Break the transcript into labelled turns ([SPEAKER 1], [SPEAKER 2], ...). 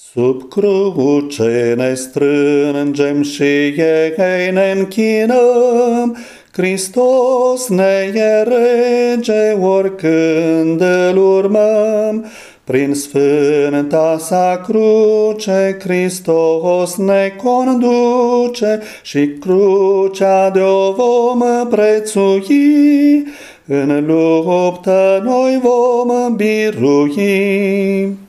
[SPEAKER 1] Sub cruce ne strângem și ei ne închinăm, Hristos ne e rege oricând îl urmăm. Prin sfânta sa cruce Hristos ne conduce și crucea de-o vom prețui, în luptă noi vom birui.